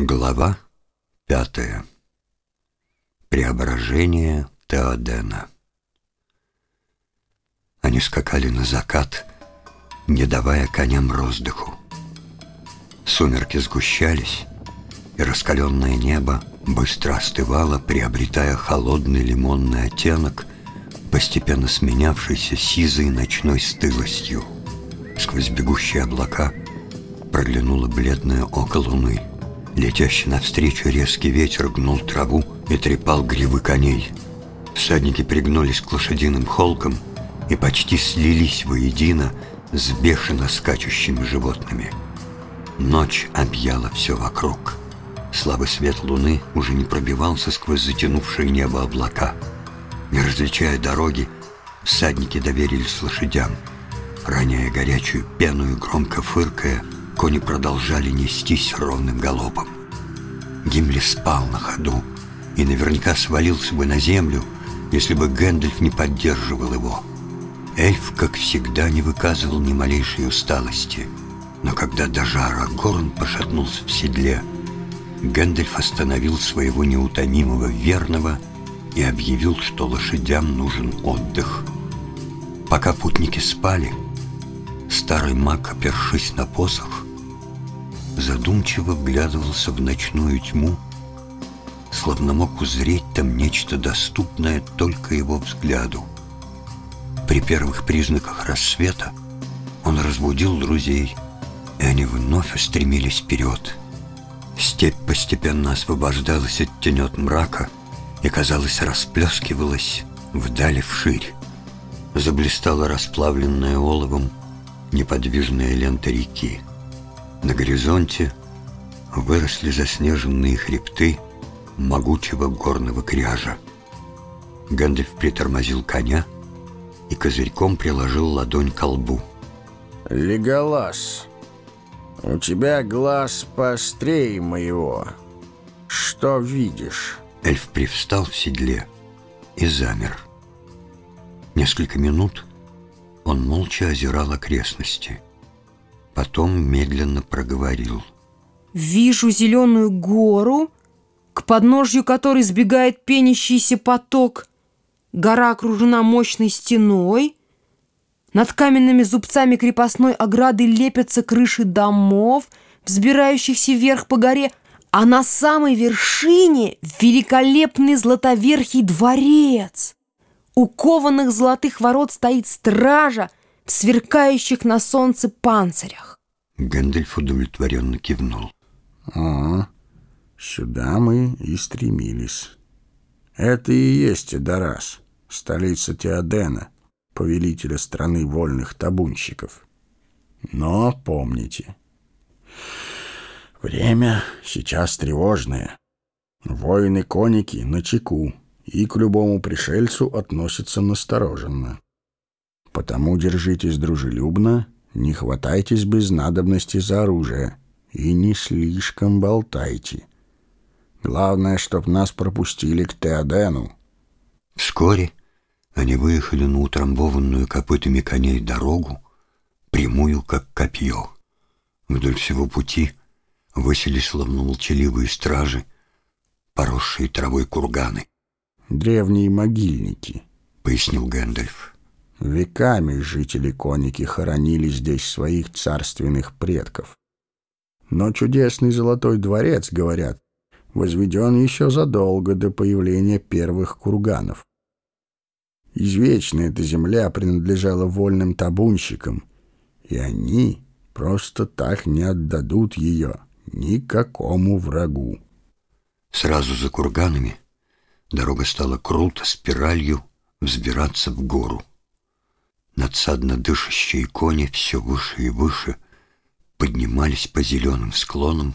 Глава пятая. Преображение Теодена. Они скакали на закат, не давая коням роздыху. Сумерки сгущались, и раскаленное небо быстро остывало, приобретая холодный лимонный оттенок, постепенно сменявшийся сизой ночной стылостью. Сквозь бегущие облака проглянуло бледное око луны — Летящий навстречу резкий ветер гнул траву и трепал гривы коней. Всадники пригнулись к лошадиным холкам и почти слились воедино с бешено скачущими животными. Ночь объяла все вокруг. Слабый свет луны уже не пробивался сквозь затянувшее небо облака. Не различая дороги, всадники доверились лошадям. Роняя горячую пену и громко фыркая, Кони продолжали нестись ровным галопом. Гимли спал на ходу и наверняка свалился бы на землю, если бы Гэндальф не поддерживал его. Эльф, как всегда, не выказывал ни малейшей усталости. Но когда даже Арагорн пошатнулся в седле, Гэндальф остановил своего неутомимого верного и объявил, что лошадям нужен отдых. Пока путники спали, старый маг, опершись на посох, задумчиво вглядывался в ночную тьму, словно мог узреть там нечто доступное только его взгляду. При первых признаках рассвета он разбудил друзей, и они вновь устремились вперед. Степь постепенно освобождалась от тенет мрака и, казалось, расплескивалась вдали вширь. Заблистала расплавленная оловом неподвижная лента реки. На горизонте выросли заснеженные хребты могучего горного кряжа. Гэндальф притормозил коня и козырьком приложил ладонь к лбу. «Леголас, у тебя глаз поострее моего. Что видишь?» Эльф привстал в седле и замер. Несколько минут он молча озирал окрестности – Потом медленно проговорил. «Вижу зеленую гору, к подножью которой сбегает пенящийся поток. Гора окружена мощной стеной. Над каменными зубцами крепостной ограды лепятся крыши домов, взбирающихся вверх по горе, а на самой вершине великолепный златоверхий дворец. У кованых золотых ворот стоит стража, в сверкающих на солнце панцирях. Гэндальф удовлетворенно кивнул. «О, сюда мы и стремились. Это и есть Эдорас, столица Теодена, повелителя страны вольных табунщиков. Но помните, время сейчас тревожное. Воины-коники на чеку и к любому пришельцу относятся настороженно. Потому держитесь дружелюбно, не хватайтесь без надобности за оружие и не слишком болтайте. Главное, чтоб нас пропустили к Теодену. Вскоре они выехали на утрамбованную копытами коней дорогу, прямую, как копье. Вдоль всего пути высели словно молчаливые стражи, поросшие травой курганы. «Древние могильники», — пояснил Гэндальф. Веками жители Коники хоронили здесь своих царственных предков. Но чудесный золотой дворец, говорят, возведен еще задолго до появления первых курганов. Извечно эта земля принадлежала вольным табунщикам, и они просто так не отдадут ее никакому врагу. Сразу за курганами дорога стала круто спиралью взбираться в гору. Надсадно дышащие кони все выше и выше поднимались по зеленым склонам,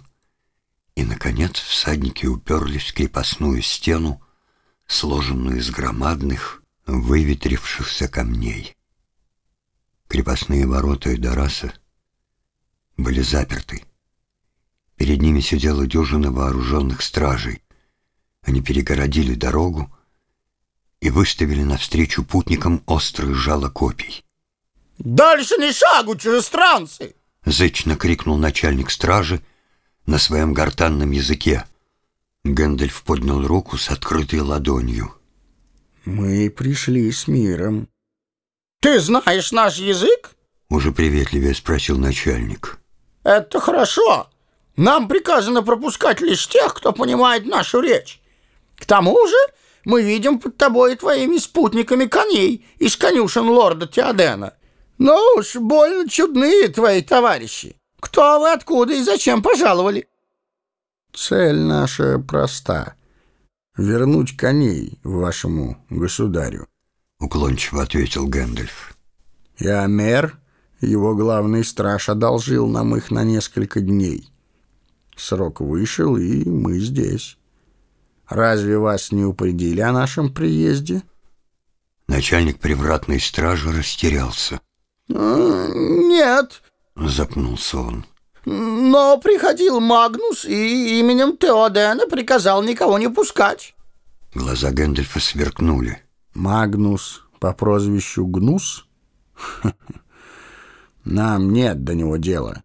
и, наконец, всадники уперлись в крепостную стену, сложенную из громадных, выветрившихся камней. Крепостные ворота Эдораса были заперты. Перед ними сидела дюжина вооруженных стражей. Они перегородили дорогу, и выставили навстречу путникам острые жало копий. «Дальше ни шагу, чужестранцы!» Зычно крикнул начальник стражи, на своем гортанном языке. Гэндальф поднял руку с открытой ладонью. Мы пришли с миром. Ты знаешь наш язык? Уже приветливее спросил начальник. Это хорошо. Нам приказано пропускать лишь тех, кто понимает нашу речь. К тому же мы видим под тобой и твоими спутниками коней из конюшен лорда Теодена. Но уж больно чудные твои товарищи. Кто вы, откуда и зачем пожаловали? Цель наша проста — вернуть коней вашему государю. Уклончиво ответил Гэндальф. Я мэр, его главный страж одолжил нам их на несколько дней. Срок вышел, и мы здесь. Разве вас не упредили о нашем приезде? Начальник привратной стражи растерялся. «Э, «Нет», — запнулся он. «но приходил Магнус и именем Теодена приказал никого не пускать». Глаза Гэндальфа сверкнули. Магнус по прозвищу Гнус? Нам нет до него дела.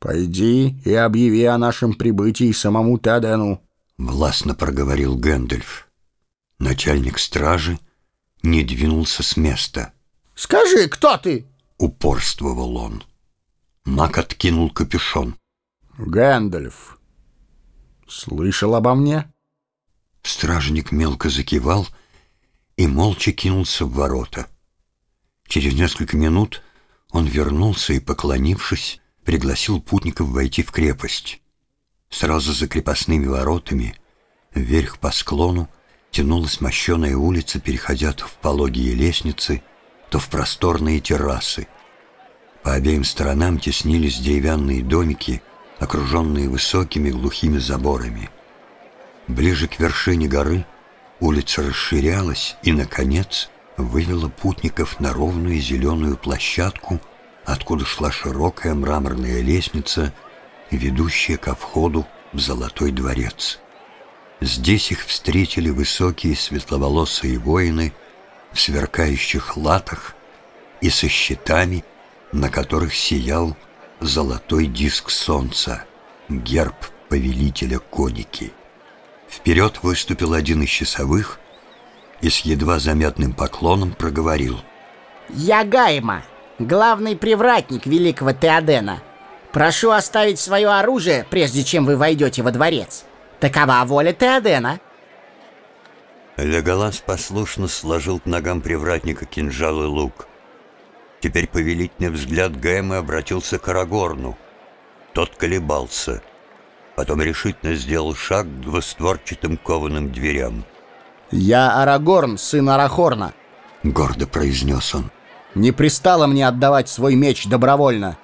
Пойди и объяви о нашем прибытии самому Теодену. Властно проговорил Гэндальф. Начальник стражи не двинулся с места. «Скажи, кто ты?» Упорствовал он. Маг откинул капюшон. Гэндальф, слышал обо мне? Стражник мелко закивал и молча кинулся в ворота. Через несколько минут он вернулся и, поклонившись, пригласил путников войти в крепость. Сразу за крепостными воротами, вверх по склону, тянулась мощеная улица, переходя то в пологие лестницы, то в просторные террасы. По обеим сторонам теснились деревянные домики, окруженные высокими глухими заборами. Ближе к вершине горы улица расширялась и, наконец, вывела путников на ровную зеленую площадку, откуда шла широкая мраморная лестница, ведущая ко входу в Золотой дворец. Здесь их встретили высокие светловолосые воины в сверкающих латах и со щитами, на которых сиял золотой диск солнца, герб повелителя коники. Вперед выступил один из часовых и с едва заметным поклоном проговорил. «Я Гайма, главный привратник великого Теодена. Прошу оставить свое оружие, прежде чем вы войдете во дворец. Такова воля Теодена». Леголас послушно сложил к ногам привратника кинжал и лук. Теперь повелительный взгляд Гэма обратился к Арагорну. Тот колебался. Потом решительно сделал шаг к двустворчатым кованым дверям. «Я Арагорн, сын Арахорна. Гордо произнес он. Не пристало мне отдавать свой меч добровольно.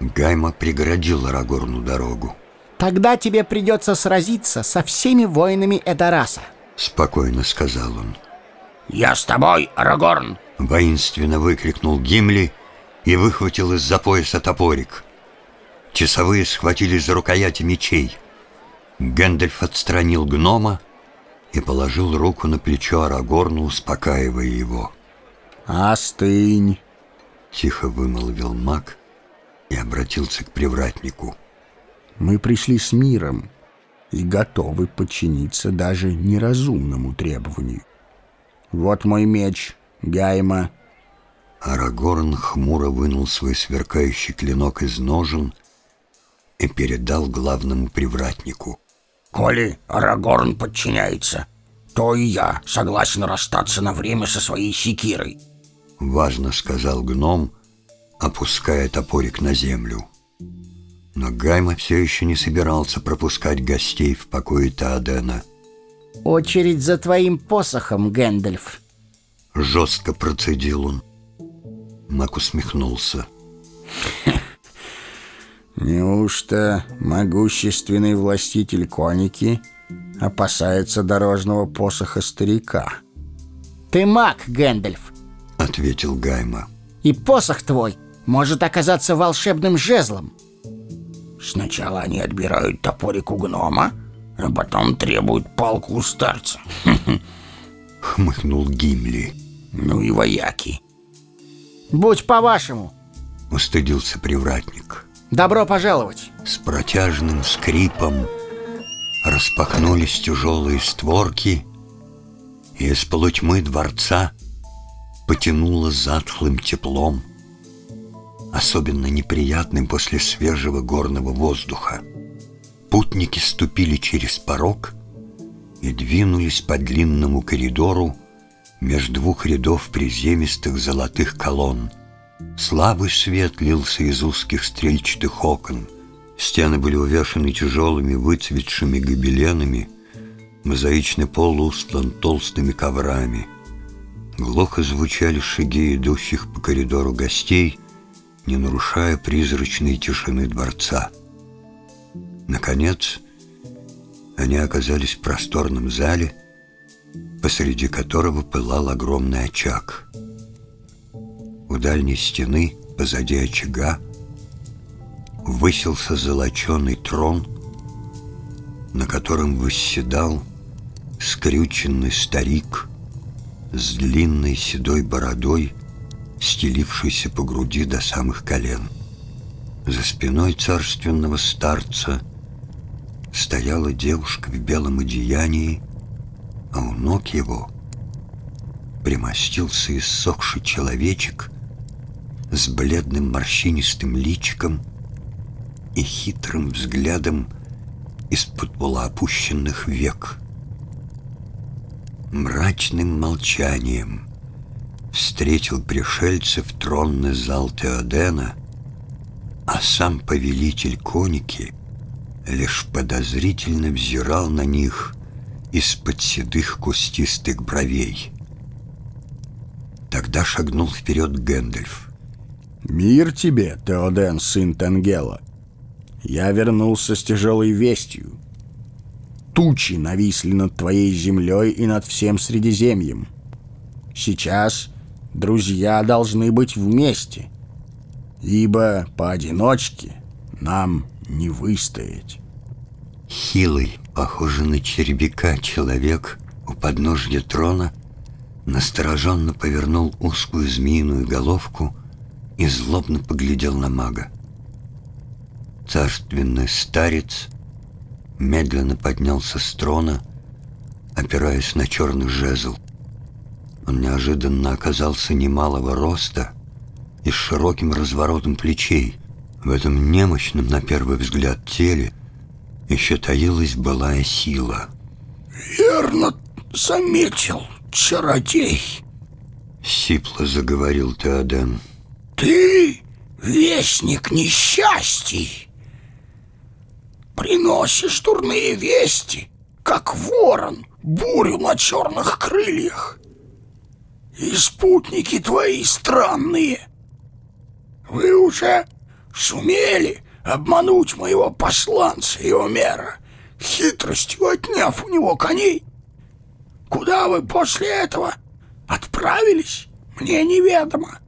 Гайма преградил Арагорну дорогу. Тогда тебе придется сразиться со всеми воинами Эдараса. Спокойно сказал он. «Я с тобой, Арагорн!» Воинственно выкрикнул Гимли и выхватил из-за пояса топорик. Часовые схватились за рукояти мечей. Гэндальф отстранил гнома и положил руку на плечо Арагорну, успокаивая его. Остынь. Тихо вымолвил маг и обратился к привратнику. Мы пришли с миром и готовы подчиниться даже неразумному требованию. Вот мой меч, Гайма. Арагорн хмуро вынул свой сверкающий клинок из ножен и передал главному привратнику. Коли Арагорн подчиняется, то и я согласен расстаться на время со своей секирой. Важно сказал гном, опуская топорик на землю. Но Гайма все еще не собирался пропускать гостей в покое Таадена. Очередь за твоим посохом, Гэндальф. Жестко процедил он. Мак усмехнулся. Неужто могущественный властитель коники опасается дорожного посоха старика? Ты маг, Гэндальф, Ответил Гайма. и посох твой может оказаться волшебным жезлом. Сначала они отбирают топорик у гнома, а потом требуют палку у старца. Хмыкнул Гимли. Ну и вояки. Будь по-вашему. Устыдился привратник. Добро пожаловать. С протяжным скрипом распахнулись тяжелые створки, и из полутьмы дворца потянуло затхлым теплом, особенно неприятным после свежего горного воздуха. Путники ступили через порог и двинулись по длинному коридору между двух рядов приземистых золотых колонн. Слабый свет лился из узких стрельчатых окон. Стены были увешаны тяжелыми выцветшими гобеленами, мозаичный пол устлан толстыми коврами. Глухо звучали шаги идущих по коридору гостей, не нарушая призрачной тишины дворца. Наконец, они оказались в просторном зале, посреди которого пылал огромный очаг. У дальней стены, позади очага, высился золоченый трон, на котором восседал скрюченный старик с длинной седой бородой, стелившийся по груди до самых колен. За спиной царственного старца стояла девушка в белом одеянии, а у ног его примостился иссохший человечек с бледным морщинистым личиком и хитрым взглядом из-под полуопущенных век. Мрачным молчанием встретил пришельцев тронный зал Теодена, а сам повелитель коники лишь подозрительно взирал на них из-под седых кустистых бровей. Тогда шагнул вперед Гэндальф. «Мир тебе, Теоден, сын Тенгела! Я вернулся с тяжелой вестью. Тучи нависли над твоей землей и над всем Средиземьем. Сейчас друзья должны быть вместе, ибо поодиночке нам не выстоять». Хилый, похожий на червяка человек у подножья трона настороженно повернул узкую змеиную головку и злобно поглядел на мага. Царственный старец медленно поднялся с трона, опираясь на черный жезл. Он неожиданно оказался немалого роста и с широким разворотом плечей. В этом немощном, на первый взгляд, теле еще таилась былая сила. Верно заметил, чародей. Сипло заговорил Теоден. Ты вестник несчастий. Приносишь дурные вести, как ворон, бурю на черных крыльях. И спутники твои странные. Вы уже сумели обмануть моего посланца Иомера, хитростью отняв у него коней. Куда вы после этого отправились, мне неведомо.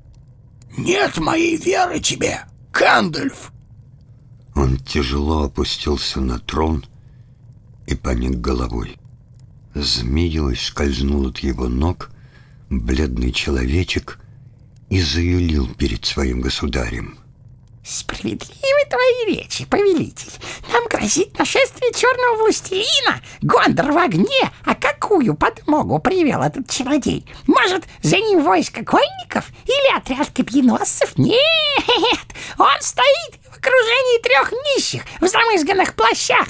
Нет моей веры тебе, Кандальф. Он тяжело опустился на трон и поник головой. Змеей скользнул от его ног бледный человечек и заюлил перед своим государем. Справедливы твои речи, повелитель. Нам грозит нашествие черного властелина. Гондор в огне. А какую подмогу привел этот чародей? Может, за ним войско конников или отряд копьеносцев? Нет, он стоит в окружении трех нищих в замызганных плащах.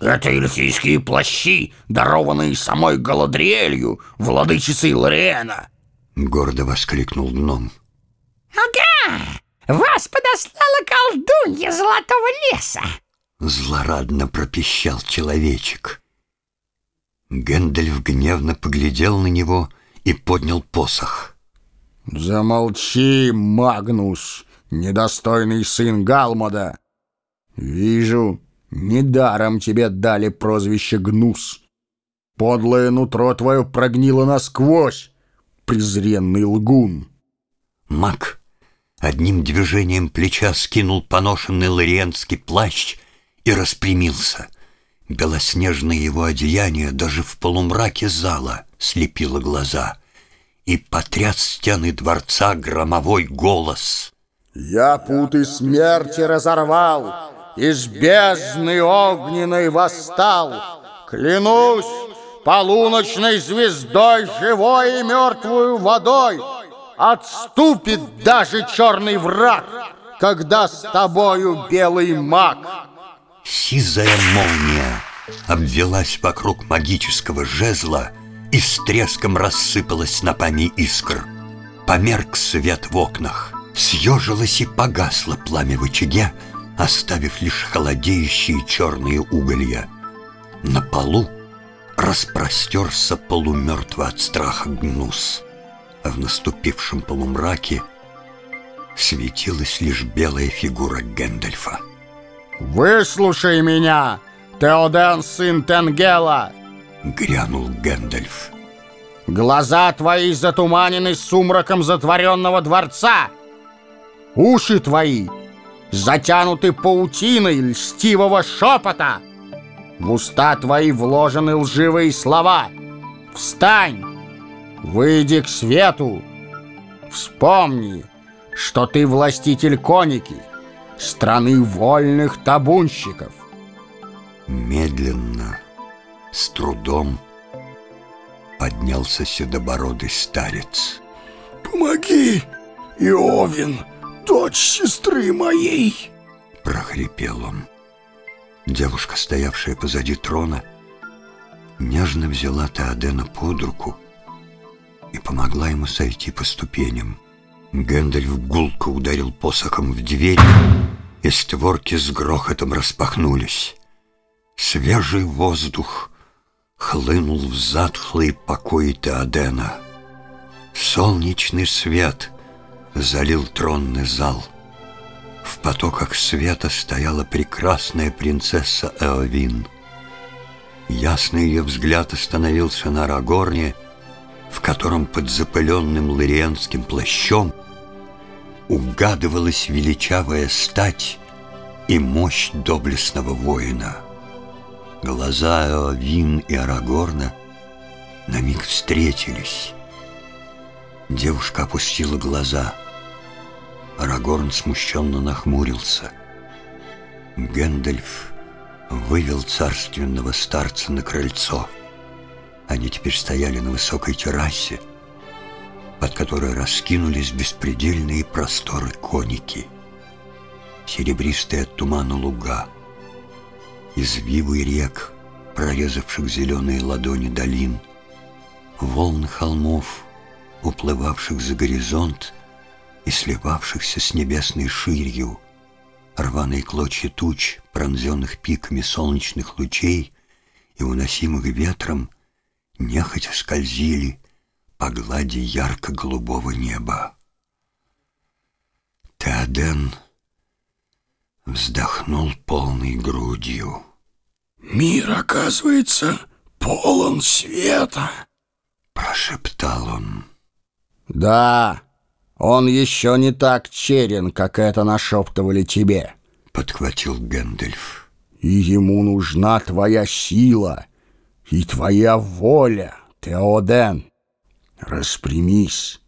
Это эльфийские плащи, дарованные самой Галадриэлью, владычицей Лориэна. Гордо воскликнул гном. Ага, вас подослала колдунья Золотого леса. Злорадно пропищал человечек. Гэндальф гневно поглядел на него и поднял посох. «Замолчи, Магнус, недостойный сын Галмода! Вижу, недаром тебе дали прозвище Гнус. Подлое нутро твое прогнило насквозь, презренный лгун!» Маг одним движением плеча скинул поношенный лориенский плащ и распрямился. Белоснежное его одеяние даже в полумраке зала слепило глаза и потряс стены дворца громовой голос. Я путы смерти разорвал, Из бездны огненной восстал. Клянусь полуночной звездой, Живой и мертвую водой, Отступит даже черный враг, Когда с тобою белый маг. Сизая молния обвелась вокруг магического жезла и с треском рассыпалась снопами искр. Померк свет в окнах, съежилось и погасло пламя в очаге, оставив лишь холодеющие черные уголья. На полу распростерся полумертво от страха гнус, а в наступившем полумраке светилась лишь белая фигура Гэндальфа. «Выслушай меня, Теоден, сын Тенгела!» Грянул Гэндальф. Глаза твои затуманены сумраком затворенного дворца. Уши твои затянуты паутиной льстивого шепота. В уста твои вложены лживые слова. Встань, выйди к свету. Вспомни, что ты властитель коники, страны вольных табунщиков. Медленно, с трудом, поднялся седобородый старец. Помоги, Иовин, дочь сестры моей. Прохрипел он. Девушка, стоявшая позади трона, нежно взяла Теодена под руку и помогла ему сойти по ступеням. Гэндальф гулко ударил посохом в дверь, и створки с грохотом распахнулись. Свежий воздух хлынул в затхлые покои Теодена. Солнечный свет залил тронный зал. В потоках света стояла прекрасная принцесса Эовин. Ясный ее взгляд остановился на Арагорне, в котором под запыленным лыриенским плащом угадывалась величавая стать и мощь доблестного воина. Глаза Эовин и Арагорна на миг встретились. Девушка опустила глаза. Арагорн смущенно нахмурился. Гэндальф вывел царственного старца на крыльцо. Они теперь стояли на высокой террасе, под которой раскинулись беспредельные просторы коники, серебристые от тумана луга, извивы рек, прорезавших зеленые ладони долин, волны холмов, уплывавших за горизонт и сливавшихся с небесной ширью, рваные клочья туч, пронзенных пиками солнечных лучей и уносимых ветром, нехотя скользили по глади ярко-голубого неба. Теоден вздохнул полной грудью. Мир, оказывается, полон света. Прошептал он. Да, он еще не так черен, как это нашептывали тебе. Подхватил Гэндальф. И ему нужна твоя сила и твоя воля, Теоден. Распрямись,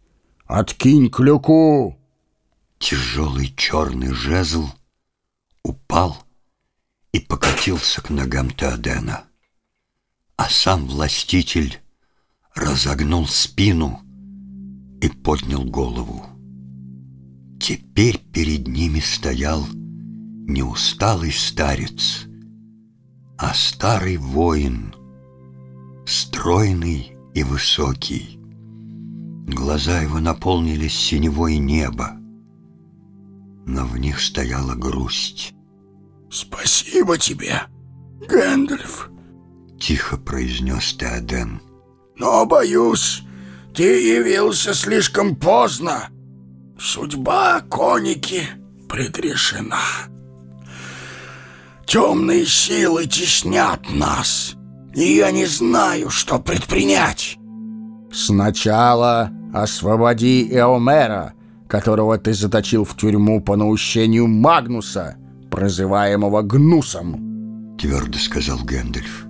откинь клюку. Тяжелый черный жезл упал и покатился к ногам Теодена. А сам властитель разогнул спину и поднял голову. Теперь перед ними стоял не усталый старец, а старый воин, стройный и высокий. Глаза его наполнились синевой неба, но в них стояла грусть. Спасибо тебе, Гэндальф. Тихо произнес Теоден. Но, боюсь, ты явился слишком поздно. Судьба коники предрешена. Темные силы теснят нас, и я не знаю, что предпринять. Сначала освободи Эомера, которого ты заточил в тюрьму по наущению Магнуса, прозываемого Гнусом. Твердо сказал Гэндальф.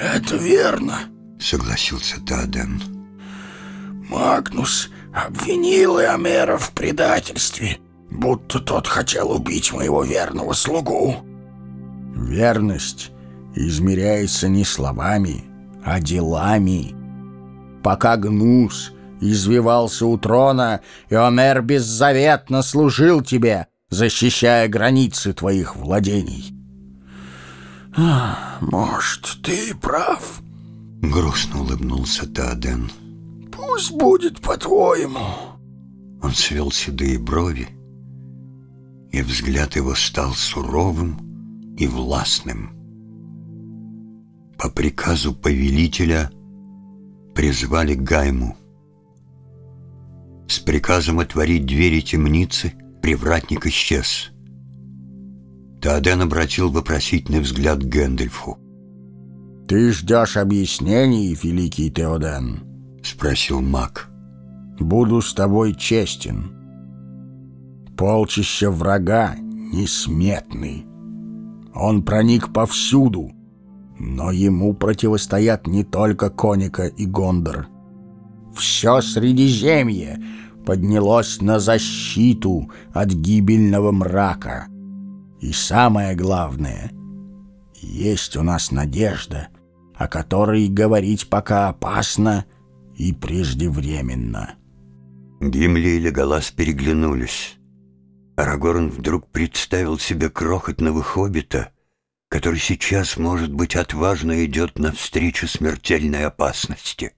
Это верно. Согласился Теоден. Магнус обвинил Эомера в предательстве. будто тот хотел убить моего верного слугу. Верность измеряется не словами, а делами. Пока Гнус извивался у трона, Ионер беззаветно служил тебе, защищая границы твоих владений. Может, ты и прав. Грустно улыбнулся Тааден. Пусть будет по-твоему. Он свел седые брови, и взгляд его стал суровым и властным. По приказу повелителя призвали Гайму. С приказом отворить двери темницы привратник исчез. Тааден обратил вопросительный взгляд к Гэндальфу. «Ты ждешь объяснений, великий Теоден?» — спросил маг. «Буду с тобой честен. Полчища врага несметный. Он проник повсюду, но ему противостоят не только Коника и Гондор. Все Средиземье поднялось на защиту от гибельного мрака. И самое главное, есть у нас надежда, о которой говорить пока опасно и преждевременно. Гимли и Леголас переглянулись. Арагорн вдруг представил себе крохотного хоббита, который сейчас, может быть, отважно идет навстречу смертельной опасности.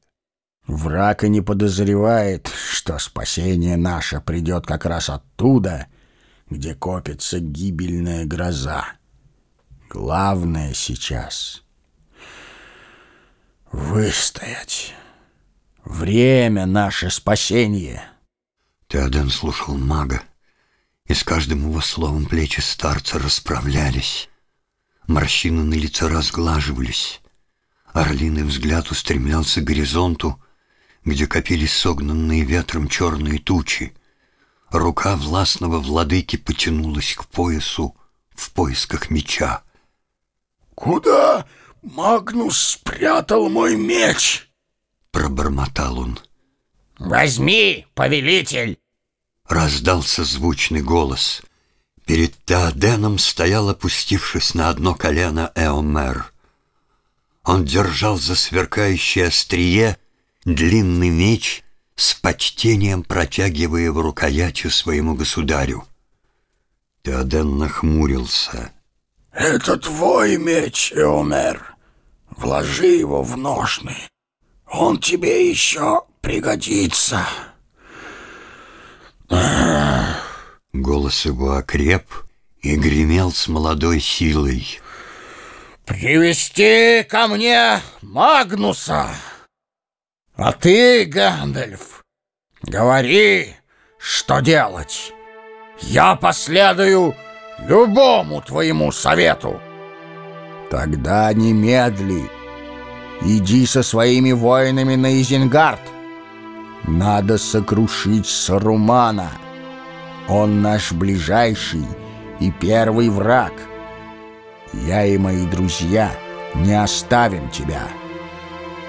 Враг и не подозревает, что спасение наше придет как раз оттуда, где копится гибельная гроза. Главное сейчас — выстоять. Время — наше спасение. Теоден слушал мага, и с каждым его словом плечи старца расправлялись. Морщины на лице разглаживались. Орлиный взгляд устремлялся к горизонту, где копились согнанные ветром черные тучи. Рука властного владыки потянулась к поясу в поисках меча. «Куда Магнус спрятал мой меч?» Пробормотал он. Возьми, повелитель. Раздался звучный голос. Перед Теоденом стоял, опустившись на одно колено, Эомер. Он держал за сверкающее острие длинный меч, с почтением протягивая его рукоятью своему государю. Теоден нахмурился. «Это твой меч, Эомер. Вложи его в ножны. Он тебе еще пригодится». Голос его окреп и гремел с молодой силой. «Привести ко мне Магнуса! А ты, Гэндальф, говори, что делать. Я последую любому твоему совету». Тогда немедли. Иди со своими воинами на Изенгард. Надо сокрушить Сарумана. Он наш ближайший и первый враг. Я и мои друзья не оставим тебя.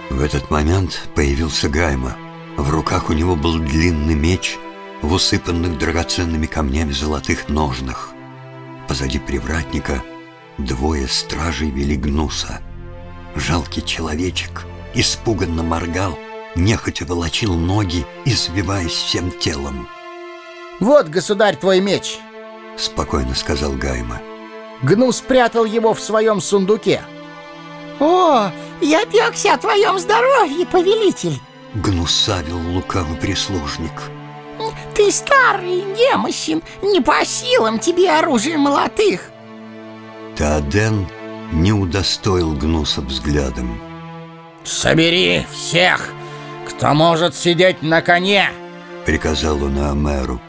В этот момент появился Гайма. В руках у него был длинный меч в усыпанных драгоценными камнями золотых ножнах. Позади привратника двое стражей вели гнуса. Жалкий человечек испуганно моргал, нехотя волочил ноги, избиваясь всем телом. «Вот, государь, твой меч!» — спокойно сказал Гайма. Гну спрятал его в своем сундуке. О, я пекся о твоем здоровье, повелитель. Гнусавил лукавый прислужник. Ты старый, немощен, не по силам тебе оружие молотых. Тааден не удостоил Гнуса взглядом. «Собери всех, кто может сидеть на коне!» — приказал он Амеру.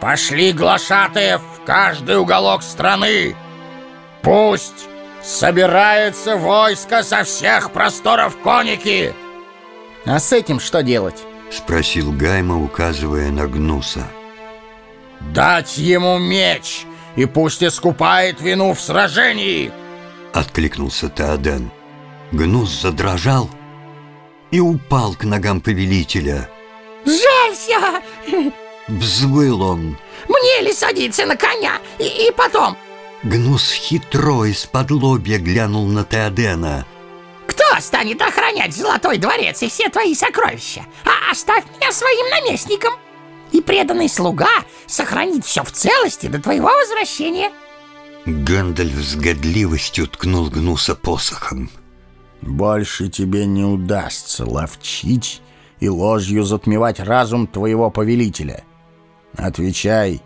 «Пошли глашатаев в каждый уголок страны! Пусть собирается войско со всех просторов коники!» «А с этим что делать?» — спросил Гайма, указывая на Гнуса. «Дать ему меч, и пусть искупает вину в сражении!» — откликнулся Теоден. Гнус задрожал и упал к ногам повелителя. «Жалься!» Взвыл он. Мне ли садиться на коня? И, и потом, Гнус хитро из-под лобья глянул на Теодена. кто станет охранять Золотой дворец и все твои сокровища? А оставь меня своим наместником. И преданный слуга сохранит все в целости до твоего возвращения. Гэндальф с годливостью ткнул Гнуса посохом. Больше тебе не удастся ловчить и ложью затмевать разум твоего повелителя. Отвечай,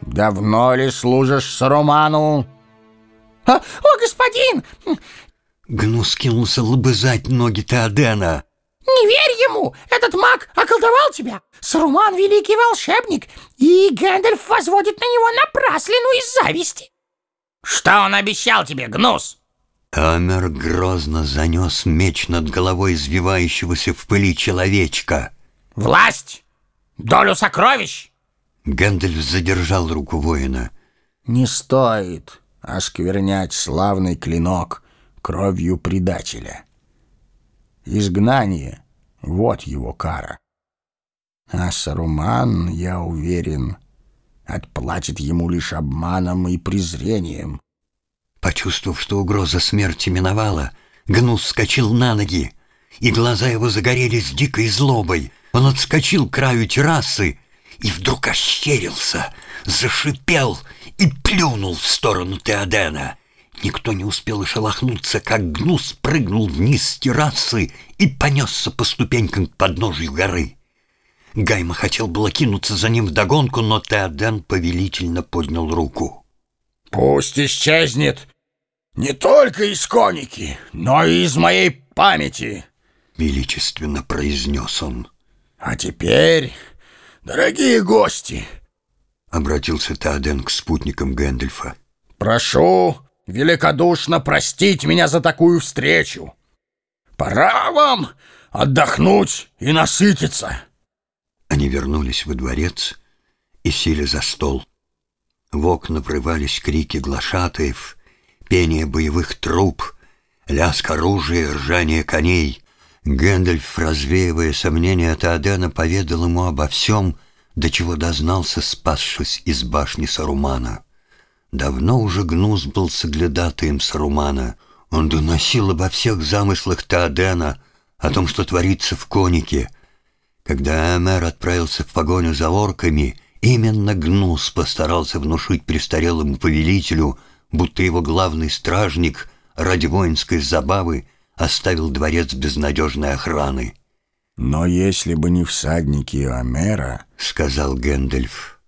давно ли служишь Саруману? А, о, господин, Гнус кинулся лобызать ноги Теодена. не верь ему! Этот маг околдовал тебя! Саруман — великий волшебник, и Гэндальф возводит на него напраслину из зависти. Что он обещал тебе, Гнус? Эомер грозно занес меч над головой извивающегося в пыли человечка. Власть! Долю сокровищ! Гэндальф задержал руку воина. Не стоит осквернять славный клинок кровью предателя. Изгнание — вот его кара. А Саруман, я уверен, отплатит ему лишь обманом и презрением. Почувствовав, что угроза смерти миновала, Гнус вскочил на ноги, и глаза его загорелись дикой злобой. Он отскочил к краю террасы и вдруг ощерился, зашипел и плюнул в сторону Теодена. Никто не успел и шелохнуться, как Гнус прыгнул вниз с террасы и понесся по ступенькам к подножию горы. Гайма хотел было кинуться за ним вдогонку, но Теоден повелительно поднял руку. Пусть исчезнет не только из коники, но и из моей памяти. Величественно произнес он. А теперь, дорогие гости, Обратился Теоден к спутникам Гэндальфа. прошу великодушно простить меня за такую встречу. Пора вам отдохнуть и насытиться. Они вернулись во дворец и сели за стол. В окна врывались крики глашатаев, пение боевых труб, лязг оружия, ржание коней. Гэндальф, развеивая сомнения Теодена, поведал ему обо всем, до чего дознался, спасшись из башни Сарумана. Давно уже Гнус был соглядатаем Сарумана. Он доносил обо всех замыслах Теодена, о том, что творится в конике. Когда Эмер отправился в погоню за орками, именно Гнус постарался внушить престарелому повелителю, будто его главный стражник ради воинской забавы оставил дворец без надежной охраны. Но если бы не всадники Омера, — сказал Гэндальф.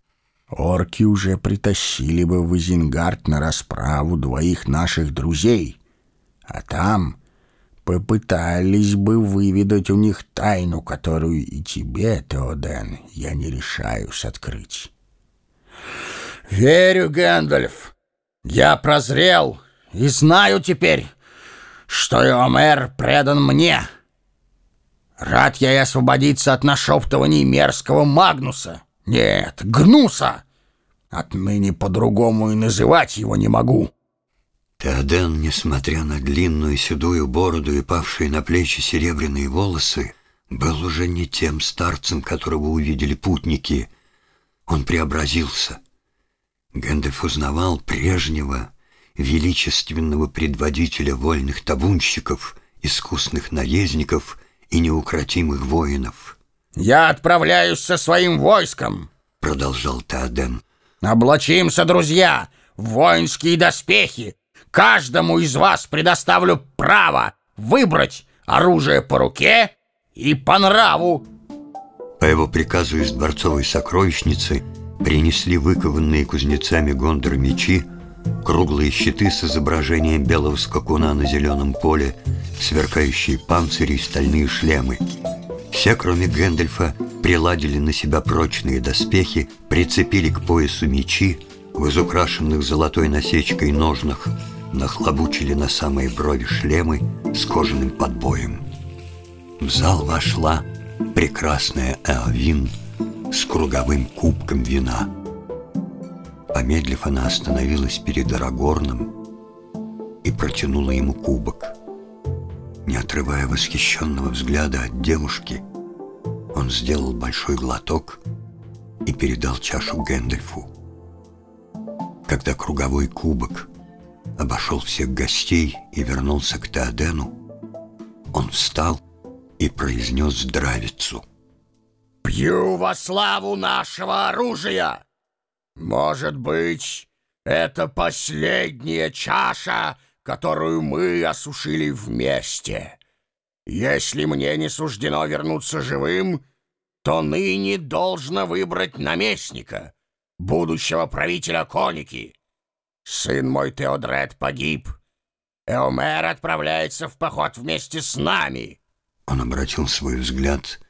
орки уже притащили бы в Изенгард на расправу двоих наших друзей, а там попытались бы выведать у них тайну, которую и тебе, Теоден, я не решаюсь открыть. Верю, Гэндальф, я прозрел и знаю теперь, что Иомер предан мне. Рад я и освободиться от нашептываний мерзкого Магнуса. Нет, Гнуса. Отныне по-другому и называть его не могу. Теоден, несмотря на длинную седую бороду и павшие на плечи серебряные волосы, был уже не тем старцем, которого увидели путники. Он преобразился. Гэндальф узнавал прежнего, величественного предводителя вольных табунщиков, искусных наездников и неукротимых воинов, Я отправляюсь со своим войском. продолжал Теоден. Облачимся, друзья, в воинские доспехи. Каждому из вас предоставлю право выбрать оружие по руке и по нраву. По его приказу из дворцовой сокровищницы принесли выкованные кузнецами Гондор мечи, круглые щиты с изображением белого скакуна на зеленом поле, сверкающие панцири и стальные шлемы. Все, кроме Гэндальфа, приладили на себя прочные доспехи, прицепили к поясу мечи, в изукрашенных золотой насечкой ножнах, нахлобучили на самые брови шлемы с кожаным подбоем. В зал вошла прекрасная Эовин с круговым кубком вина. Помедлив, она остановилась перед Арагорном и протянула ему кубок. Не отрывая восхищенного взгляда от девушки, он сделал большой глоток и передал чашу Гэндальфу. Когда круговой кубок обошел всех гостей и вернулся к Теодену, он встал и произнес здравицу. «Пью во славу нашего оружия! Может быть, это последняя чаша, которую мы осушили вместе. Если мне не суждено вернуться живым, то ныне должно выбрать наместника, будущего правителя Коники. Сын мой Теодред погиб. Эомер отправляется в поход вместе с нами. Он обратил свой взгляд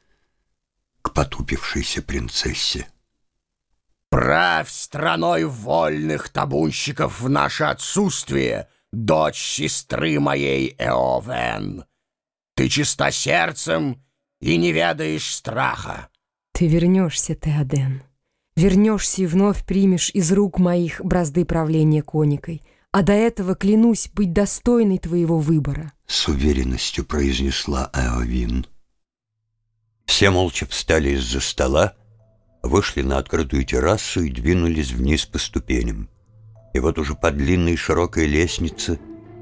к потупившейся принцессе. Правь страной вольных табунщиков в наше отсутствие, дочь сестры моей Эовен. Ты чиста сердцем и не ведаешь страха. Ты вернешься, Теоден. Вернешься и вновь примешь из рук моих бразды правления коникой. А до этого клянусь быть достойной твоего выбора. С уверенностью произнесла Эовин. Все молча встали из-за стола, вышли на открытую террасу и двинулись вниз по ступеням. И вот уже по длинной широкой лестнице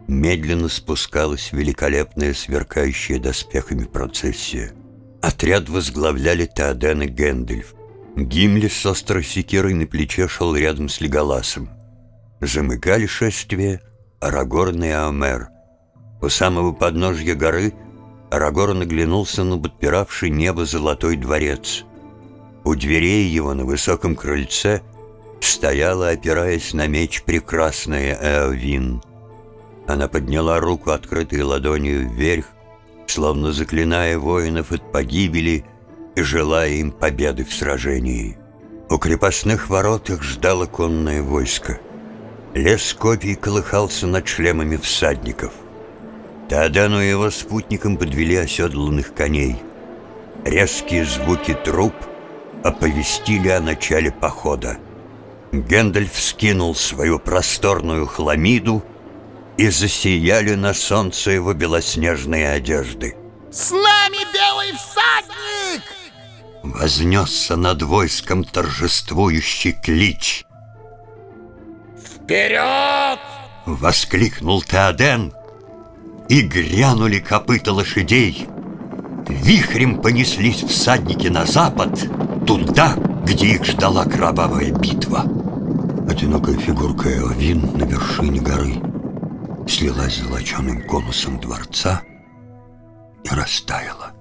медленно спускалась великолепная сверкающая доспехами процессия. Отряд возглавляли Теоден и Гэндальф. Гимли с острой секирой на плече шел рядом с Леголасом. Замыкали шествие Арагорн и Аомер. У самого подножья горы Арагорн оглянулся на подпиравший небо золотой дворец. У дверей его на высоком крыльце стояла, опираясь на меч, прекрасная Эовин. Она подняла руку, открытой ладонью вверх, словно заклиная воинов от погибели желая им победы в сражении. У крепостных ворот их ждало конное войско. Лес копий колыхался над шлемами всадников. Теодану и его спутникам подвели оседланных коней. Резкие звуки труп оповестили о начале похода. Гэндальф скинул свою просторную хламиду, и засияли на солнце его белоснежные одежды. С нами белый всадник! Вознесся над войском торжествующий клич. Вперед! Воскликнул Теоден, и грянули копыта лошадей. Вихрем понеслись всадники на запад, туда, где их ждала кровавая битва. Одинокая фигурка Эовин на вершине горы слилась золоченым конусом дворца и растаяла.